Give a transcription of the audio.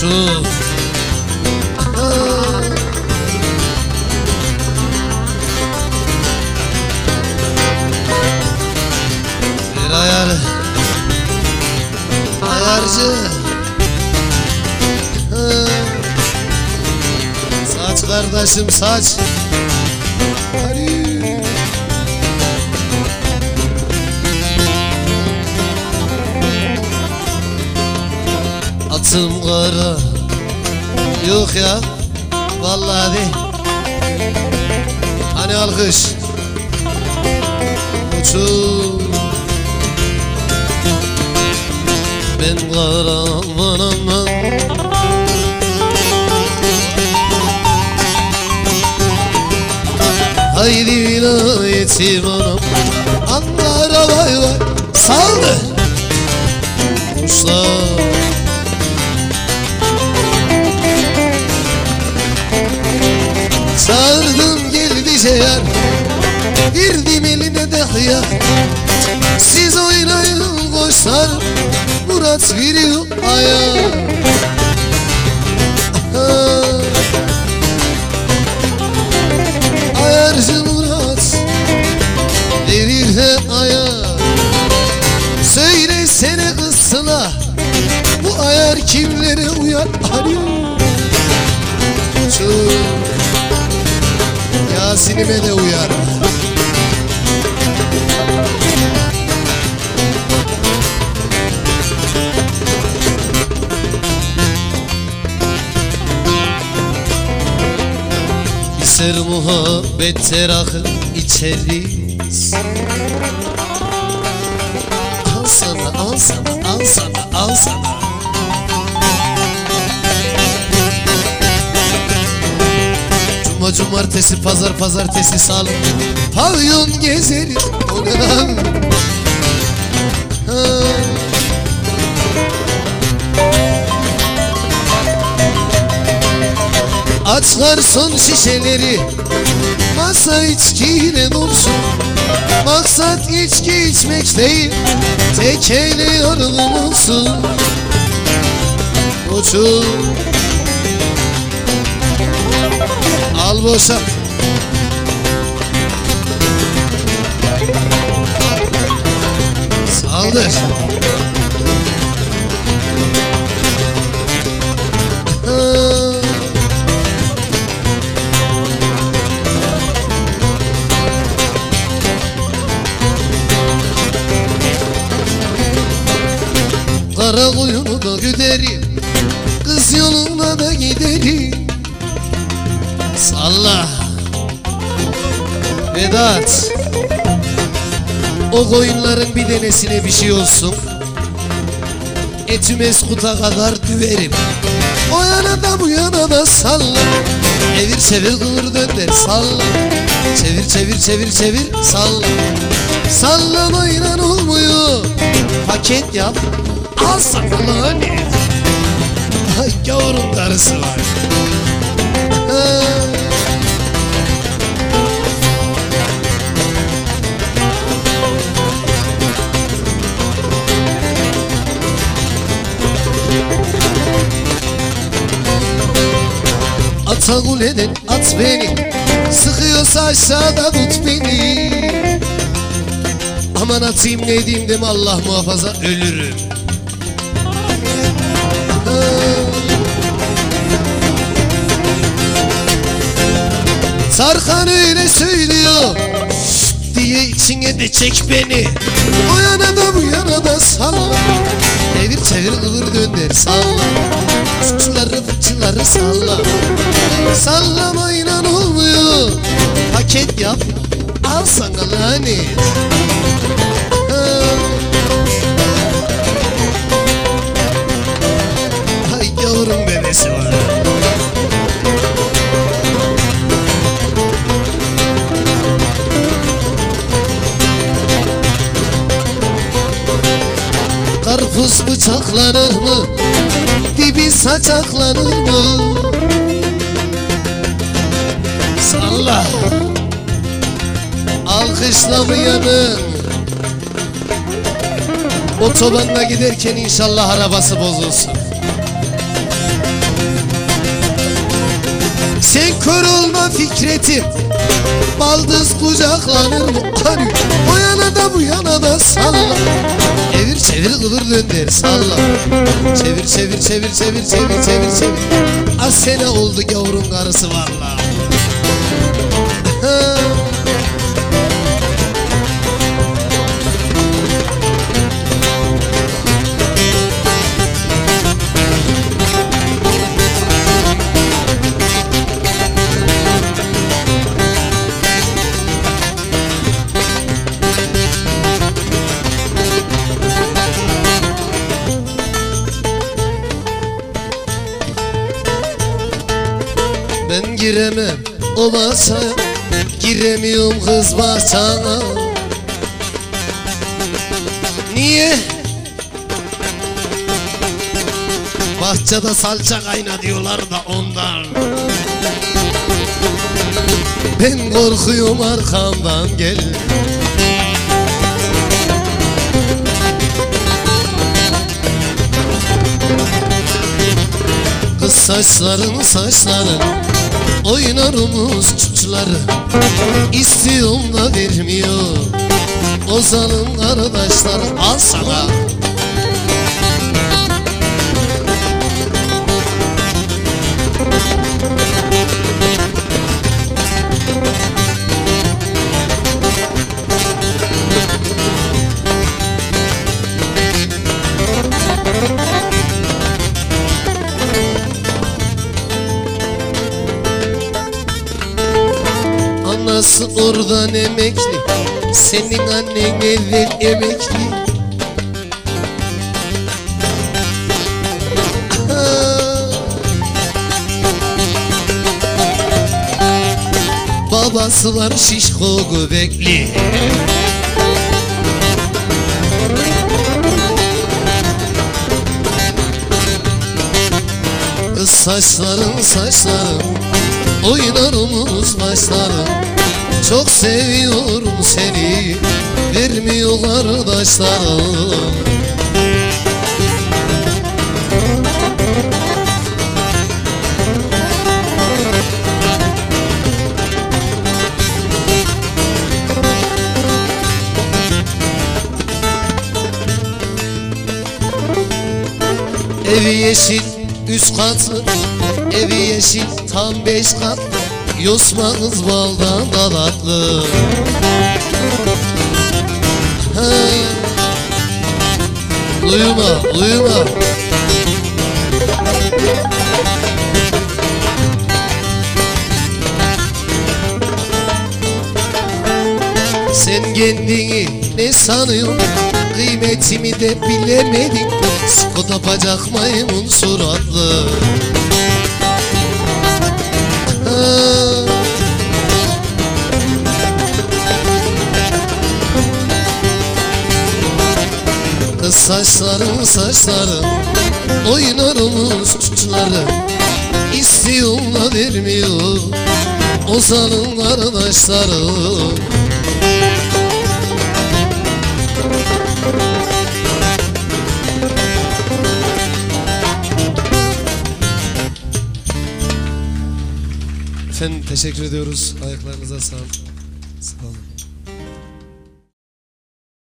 Koçum Bir ayar Ayarcı Saç kardeşim saç Atım kara. Yok ya. Vallahi değil Hani alkış. Uçur. Ben kara aman aman. Haydi vilayetim anam. Anlara vay vay. Saldı Kuşlar Sardım geldi şeyler Girdim eline de hıyar. Siz oynayın koşlar Murat veriyor ayar Ayarcı Murat Verir he ayar Söylesene kızsına Bu ayar kimlere uyar? Arıyor. Çok Yasin'ime de uyar. İser muhabbet terakı içeriz Al sana al sana al sana al sana cumartesi pazar pazartesi salı Pavyon gezeriz o ne lan? Ha. Açlar son şişeleri Masa içkiyle dolsun Maksat içki içmek değil Tek eyle yorgun olsun Koçum Al boşa Saldır Vedat O koyunların bir denesine bir şey olsun. Etüm eskuta kadar düverim. O yana da bu yana da salla Evir çevir kıvır dönder salla Çevir çevir çevir çevir salla Sallamayla olmuyor. Paket yap. Al sana lan Ay gavurun karısı var Ha. Ata kuleden at beni Sıkıyorsa aşağıda tut beni. Aman atayım ne diyeyim deme Allah muhafaza ölürüm. Sarkan öyle söylüyor diye içine de çek beni. O yana da bu yana da salla Devir çevir kıvır dönder salla. Suçları fıçıları salla. Sallamayla olmuyor Paket yap. Al sana lanet Ucuz bıçaklarımı Dibi saçaklarımı Salla. Alkışlamayanın Otobanda giderken inşallah arabası bozulsun. Sen kör Fikret'im. Baldız kucaklanır mı arı O yana da bu yana da salla. Evir çevir kıvır dönder salla. Çevir çevir çevir çevir çevir çevir çevir. Az sene oldu gavurun karısı valla giremem o Giremiyorum kız bahçana Niye? Bahçede salça kayna diyorlar da ondan. Ben korkuyorum arkamdan gel. Kız saçların saçların Oynar omuz çuçları İstiyorum da vermiyor. Ozan'ın kardeşleri Al sana Anası oradan emekli Senin annen evvel emekli. Babası var şişko göbekli. Saçların saçların Oynar omuz başların Çok seviyorum seni Vermiyor kardeşlerim Evi yeşil üst katlı. Evi yeşil tam beş katlı Yosmanız baldan da tatlı Ha. Uyuma uyuma Sen kendini ne sanıyorsun Kıymetimi de bilemedin Skoda bacak maymun suratlı. Kız saçların saçların Oynar omuz çuçları İstiyorum da vermiyor. Ozan'ın kardeşleri Teşekkür ediyoruz. Ayaklarınıza sağlık.